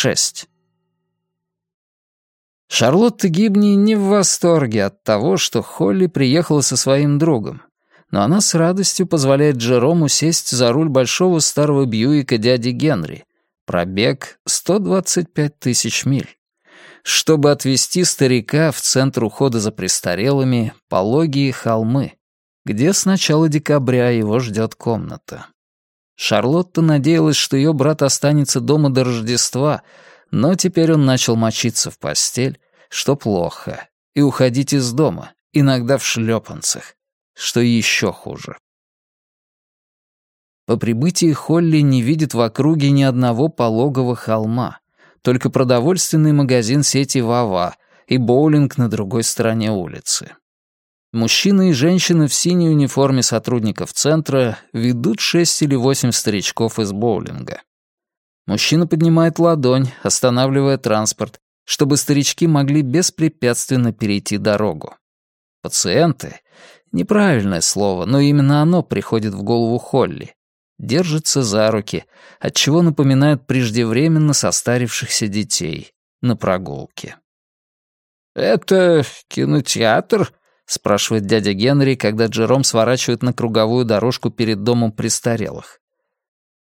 6. Шарлотта Гибни не в восторге от того, что Холли приехала со своим другом, но она с радостью позволяет Джерому сесть за руль большого старого Бьюика дяди Генри. Пробег 125 тысяч миль. Чтобы отвезти старика в центр ухода за престарелыми, пологие холмы, где с начала декабря его ждет комната. Шарлотта надеялась, что ее брат останется дома до Рождества, но теперь он начал мочиться в постель, что плохо, и уходить из дома, иногда в шлепанцах, что еще хуже. По прибытии Холли не видит в округе ни одного пологого холма, только продовольственный магазин сети «Вава» и боулинг на другой стороне улицы. Мужчины и женщины в синей униформе сотрудников центра ведут шесть или восемь старичков из боулинга. Мужчина поднимает ладонь, останавливая транспорт, чтобы старички могли беспрепятственно перейти дорогу. Пациенты — неправильное слово, но именно оно приходит в голову Холли. Держатся за руки, отчего напоминают преждевременно состарившихся детей на прогулке. «Это кинотеатр?» — спрашивает дядя Генри, когда Джером сворачивает на круговую дорожку перед домом престарелых.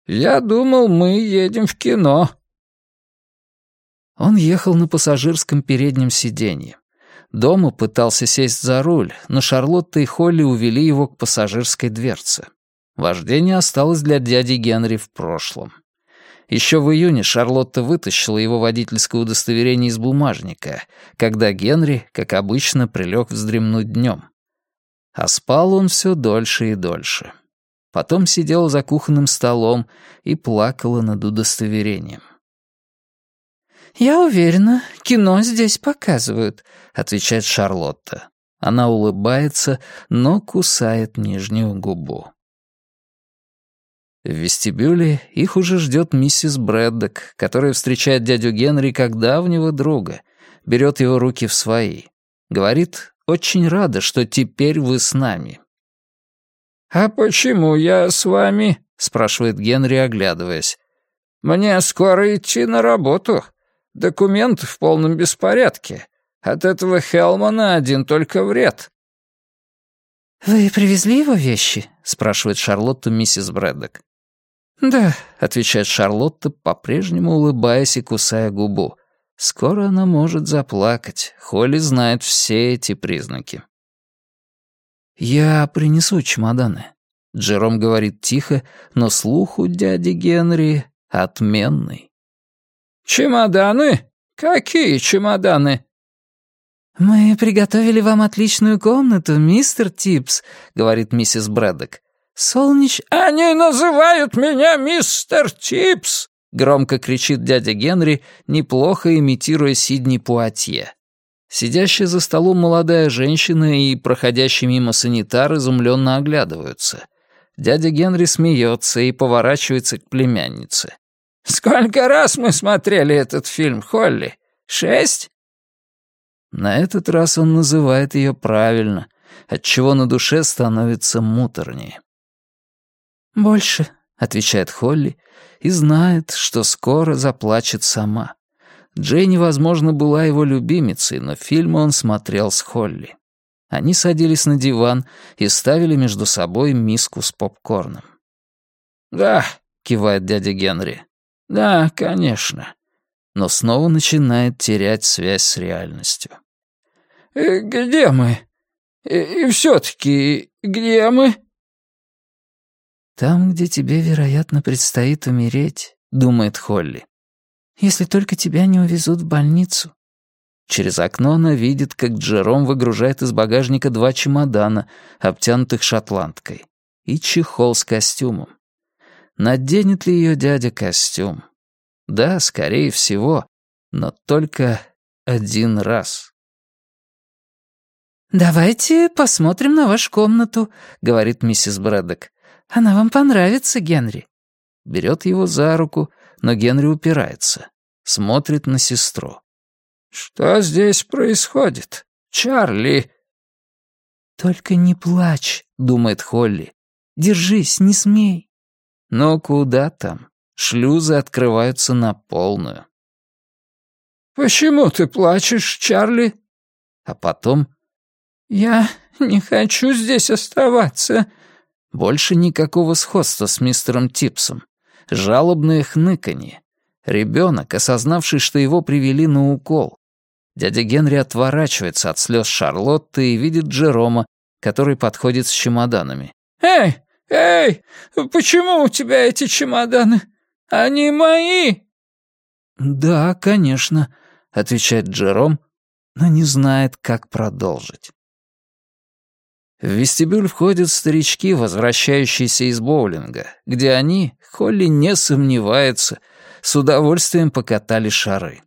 «Я думал, мы едем в кино». Он ехал на пассажирском переднем сиденье. Дома пытался сесть за руль, но Шарлотта и Холли увели его к пассажирской дверце. Вождение осталось для дяди Генри в прошлом. Еще в июне Шарлотта вытащила его водительское удостоверение из бумажника, когда Генри, как обычно, прилег вздремнуть днем. А спал он все дольше и дольше. Потом сидела за кухонным столом и плакала над удостоверением. «Я уверена, кино здесь показывают», — отвечает Шарлотта. Она улыбается, но кусает нижнюю губу. В вестибюле их уже ждет миссис Брэддок, которая встречает дядю Генри как давнего друга, берет его руки в свои. Говорит, очень рада, что теперь вы с нами. «А почему я с вами?» — спрашивает Генри, оглядываясь. «Мне скоро идти на работу. Документы в полном беспорядке. От этого Хелмана один только вред». «Вы привезли его вещи?» — спрашивает Шарлотта миссис Брэддок. «Да», — отвечает Шарлотта, по-прежнему улыбаясь и кусая губу. Скоро она может заплакать. Холли знает все эти признаки. «Я принесу чемоданы», — Джером говорит тихо, но слух у дяди Генри отменный. «Чемоданы? Какие чемоданы?» «Мы приготовили вам отличную комнату, мистер Типс», — говорит миссис Брэддок. «Солнеч...» «Они называют меня мистер Типс!» — громко кричит дядя Генри, неплохо имитируя Сидни Пуатье. Сидящая за столом молодая женщина и проходящий мимо санитар изумленно оглядываются. Дядя Генри смеется и поворачивается к племяннице. «Сколько раз мы смотрели этот фильм, Холли? Шесть?» На этот раз он называет ее правильно, отчего на душе становится муторнее. «Больше», — отвечает Холли, и знает, что скоро заплачет сама. Джейни, возможно, была его любимицей, но фильмы он смотрел с Холли. Они садились на диван и ставили между собой миску с попкорном. «Да», — кивает дядя Генри. «Да, конечно». Но снова начинает терять связь с реальностью. «Э, «Где мы? И, и все-таки где мы?» «Там, где тебе, вероятно, предстоит умереть», — думает Холли. «Если только тебя не увезут в больницу». Через окно она видит, как Джером выгружает из багажника два чемодана, обтянутых шотландкой, и чехол с костюмом. Наденет ли ее дядя костюм? Да, скорее всего, но только один раз. «Давайте посмотрим на вашу комнату», — говорит миссис Брэддок. Она вам понравится, Генри». Берет его за руку, но Генри упирается. Смотрит на сестру. «Что здесь происходит? Чарли!» «Только не плачь», — думает Холли. «Держись, не смей». Но куда там? Шлюзы открываются на полную. «Почему ты плачешь, Чарли?» А потом «Я не хочу здесь оставаться». Больше никакого сходства с мистером Типсом. Жалобное хныканье. Ребенок, осознавший, что его привели на укол. Дядя Генри отворачивается от слез Шарлотты и видит Джерома, который подходит с чемоданами. «Эй, эй, почему у тебя эти чемоданы? Они мои!» «Да, конечно», — отвечает Джером, но не знает, как продолжить. В вестибюль входят старички, возвращающиеся из боулинга, где они, Холли не сомневается, с удовольствием покатали шары.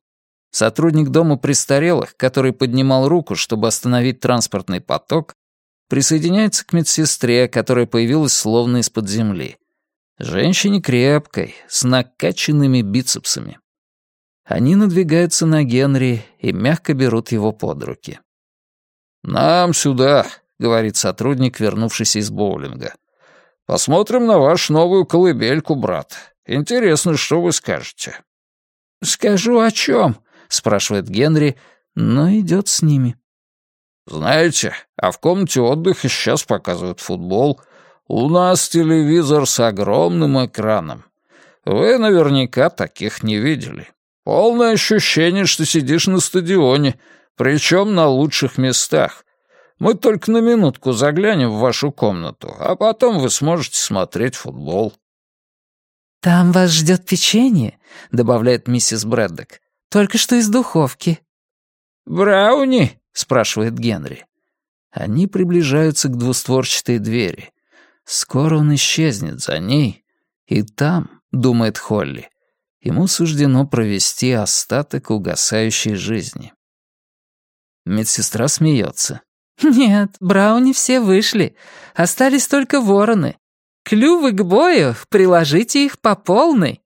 Сотрудник дома престарелых, который поднимал руку, чтобы остановить транспортный поток, присоединяется к медсестре, которая появилась словно из-под земли. Женщине крепкой, с накачанными бицепсами. Они надвигаются на Генри и мягко берут его под руки. «Нам сюда», — говорит сотрудник, вернувшийся из боулинга. «Посмотрим на вашу новую колыбельку, брат. Интересно, что вы скажете?» «Скажу о чем?» — спрашивает Генри, но идет с ними. «Знаете, а в комнате отдыха сейчас показывают футбол. У нас телевизор с огромным экраном. Вы наверняка таких не видели. Полное ощущение, что сидишь на стадионе, причем на лучших местах. Мы только на минутку заглянем в вашу комнату, а потом вы сможете смотреть футбол». «Там вас ждет печенье», — добавляет миссис Брэддок. «Только что из духовки». «Брауни?» — спрашивает Генри. Они приближаются к двустворчатой двери. Скоро он исчезнет за ней, и там, думает Холли, ему суждено провести остаток угасающей жизни. Медсестра смеется. «Нет, Брауни все вышли. Остались только вороны. Клювы к бою, приложите их по полной».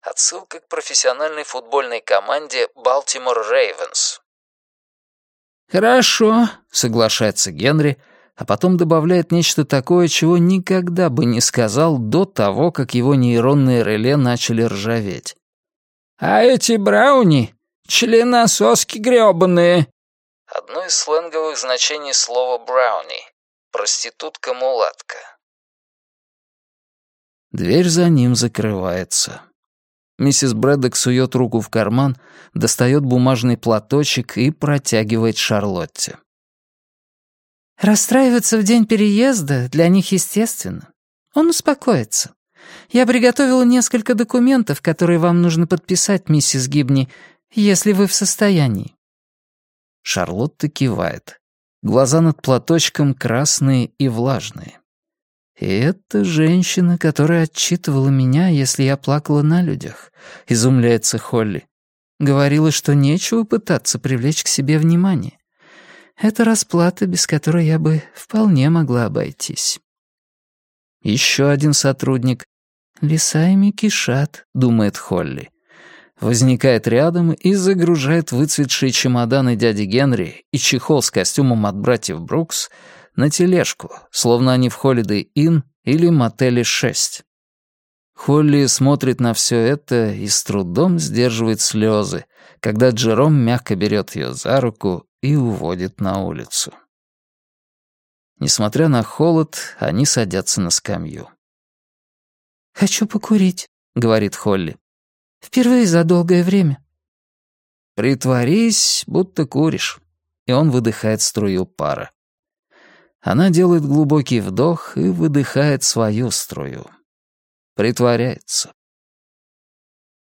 Отсылка к профессиональной футбольной команде «Балтимор Рейвенс». «Хорошо», — соглашается Генри, а потом добавляет нечто такое, чего никогда бы не сказал до того, как его нейронные реле начали ржаветь. «А эти брауни — членососки грёбаные. Одно из сленговых значений слова «брауни» — проститутка-мулатка. Дверь за ним закрывается. Миссис Брэддок сует руку в карман, достает бумажный платочек и протягивает Шарлотте. «Расстраиваться в день переезда для них естественно. Он успокоится. Я приготовила несколько документов, которые вам нужно подписать, миссис Гибни, если вы в состоянии. Шарлотта кивает. Глаза над платочком красные и влажные. И это женщина, которая отчитывала меня, если я плакала на людях, изумляется Холли. Говорила, что нечего пытаться привлечь к себе внимание. Это расплата, без которой я бы вполне могла обойтись. Еще один сотрудник. «Лиса кишат», — думает Холли возникает рядом и загружает выцветшие чемоданы дяди Генри и чехол с костюмом от братьев Брукс на тележку, словно они в Holiday Inn или мотеле 6. Холли смотрит на все это и с трудом сдерживает слезы, когда Джером мягко берет ее за руку и уводит на улицу. Несмотря на холод, они садятся на скамью. «Хочу покурить», — говорит Холли. Впервые за долгое время». «Притворись, будто куришь». И он выдыхает струю пара. Она делает глубокий вдох и выдыхает свою струю. Притворяется.